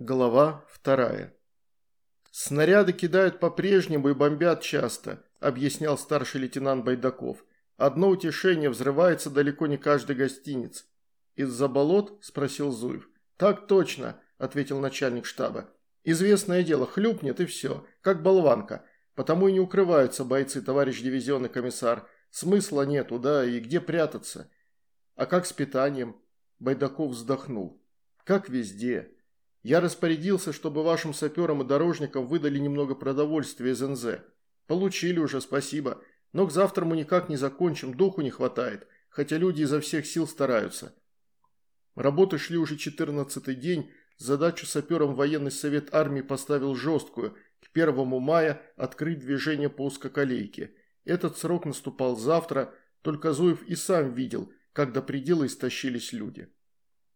Глава вторая. «Снаряды кидают по-прежнему и бомбят часто», – объяснял старший лейтенант Байдаков. «Одно утешение взрывается далеко не каждый гостиниц». «Из-за болот?» – спросил Зуев. «Так точно», – ответил начальник штаба. «Известное дело, хлюпнет и все, как болванка. Потому и не укрываются бойцы, товарищ дивизионный комиссар. Смысла нету, да, и где прятаться?» «А как с питанием?» Байдаков вздохнул. «Как везде. Я распорядился, чтобы вашим саперам и дорожникам выдали немного продовольствия из НЗ. Получили уже, спасибо. Но к завтраму никак не закончим, духу не хватает, хотя люди изо всех сил стараются. Работы шли уже четырнадцатый день, задачу саперам военный совет армии поставил жесткую – к 1 мая открыть движение по узкоколейке. Этот срок наступал завтра, только Зуев и сам видел, как до предела истощились люди.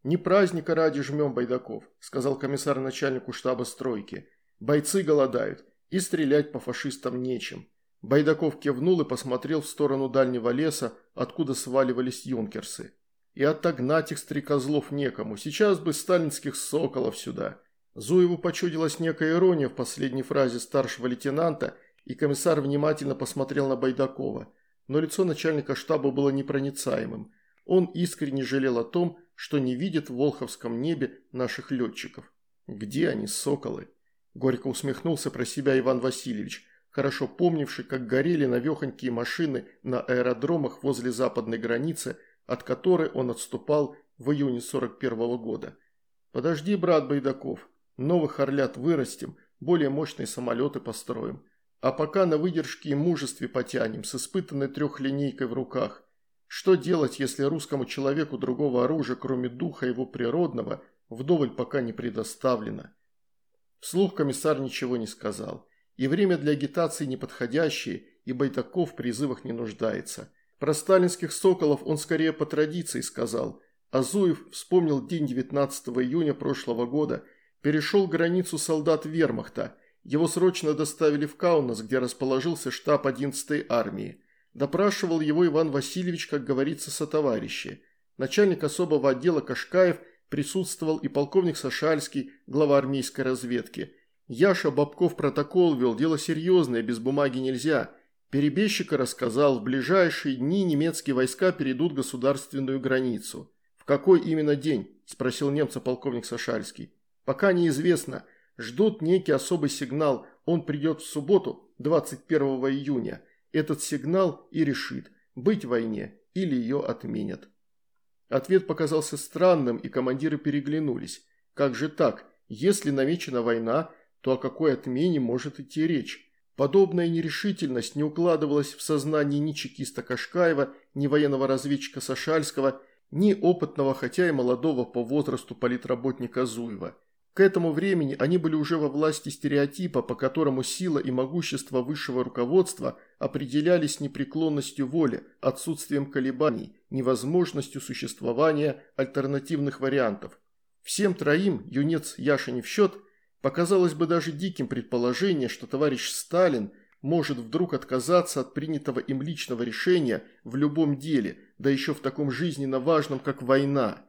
«Не праздника ради жмем байдаков», – сказал комиссар начальнику штаба стройки. «Бойцы голодают, и стрелять по фашистам нечем». Байдаков кивнул и посмотрел в сторону дальнего леса, откуда сваливались юнкерсы. «И отогнать их стрекозлов некому, сейчас бы сталинских соколов сюда». Зуеву почудилась некая ирония в последней фразе старшего лейтенанта, и комиссар внимательно посмотрел на Байдакова. Но лицо начальника штаба было непроницаемым. Он искренне жалел о том, что не видит в Волховском небе наших летчиков. Где они, соколы? Горько усмехнулся про себя Иван Васильевич, хорошо помнивший, как горели навехонькие машины на аэродромах возле западной границы, от которой он отступал в июне 41 -го года. «Подожди, брат Байдаков, новых орлят вырастим, более мощные самолеты построим. А пока на выдержке и мужестве потянем, с испытанной трехлинейкой в руках. Что делать, если русскому человеку другого оружия, кроме духа его природного, вдоволь пока не предоставлено? Вслух комиссар ничего не сказал. И время для агитации неподходящее, и Байтаков в призывах не нуждается. Про сталинских соколов он скорее по традиции сказал. Азуев вспомнил день 19 июня прошлого года, перешел границу солдат вермахта. Его срочно доставили в Каунас, где расположился штаб 11-й армии. Допрашивал его Иван Васильевич, как говорится, сотоварищи. Начальник особого отдела Кашкаев присутствовал и полковник Сашальский, глава армейской разведки. Яша Бабков протокол вел, дело серьезное, без бумаги нельзя. Перебежчика рассказал, в ближайшие дни немецкие войска перейдут государственную границу. «В какой именно день?» – спросил немца полковник Сашальский. «Пока неизвестно. Ждут некий особый сигнал. Он придет в субботу, 21 июня. Этот сигнал и решит, быть войне или ее отменят. Ответ показался странным, и командиры переглянулись. Как же так? Если намечена война, то о какой отмене может идти речь? Подобная нерешительность не укладывалась в сознании ни чекиста Кашкаева, ни военного разведчика Сашальского, ни опытного, хотя и молодого по возрасту политработника Зуева. К этому времени они были уже во власти стереотипа, по которому сила и могущество высшего руководства определялись непреклонностью воли, отсутствием колебаний, невозможностью существования альтернативных вариантов. Всем троим, юнец Яша не в счет, показалось бы даже диким предположение, что товарищ Сталин может вдруг отказаться от принятого им личного решения в любом деле, да еще в таком жизненно важном, как война.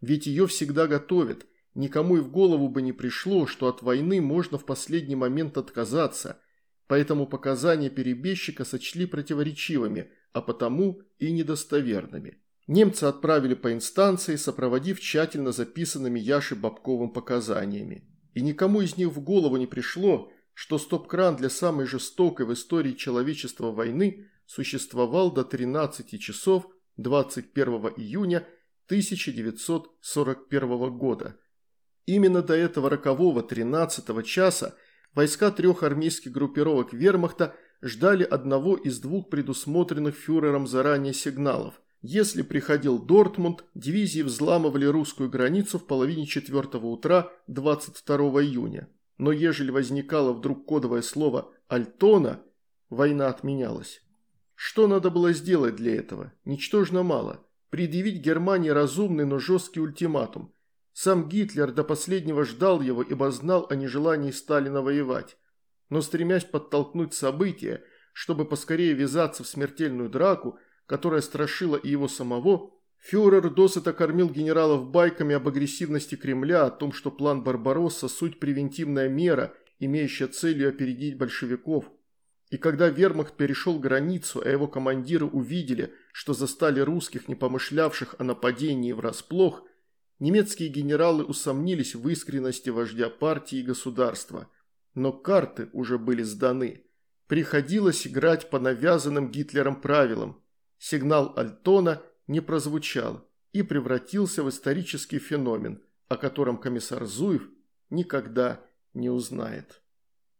Ведь ее всегда готовят – Никому и в голову бы не пришло, что от войны можно в последний момент отказаться, поэтому показания перебежчика сочли противоречивыми, а потому и недостоверными. Немцы отправили по инстанции, сопроводив тщательно записанными Яшей Бабковым показаниями. И никому из них в голову не пришло, что стоп-кран для самой жестокой в истории человечества войны существовал до 13 часов 21 июня 1941 года – Именно до этого рокового 13 часа войска трех армейских группировок вермахта ждали одного из двух предусмотренных фюрером заранее сигналов. Если приходил Дортмунд, дивизии взламывали русскую границу в половине четвертого утра 22 июня. Но ежели возникало вдруг кодовое слово «Альтона», война отменялась. Что надо было сделать для этого? Ничтожно мало. Предъявить Германии разумный, но жесткий ультиматум. Сам Гитлер до последнего ждал его, ибо знал о нежелании Сталина воевать. Но стремясь подтолкнуть события, чтобы поскорее ввязаться в смертельную драку, которая страшила и его самого, Фюрер досыта кормил генералов байками об агрессивности Кремля, о том, что план Барбаросса – суть превентивная мера, имеющая целью опередить большевиков. И когда вермахт перешел границу, а его командиры увидели, что застали русских, не помышлявших о нападении врасплох, немецкие генералы усомнились в искренности вождя партии и государства. Но карты уже были сданы. Приходилось играть по навязанным Гитлером правилам. Сигнал Альтона – не прозвучал и превратился в исторический феномен, о котором комиссар Зуев никогда не узнает.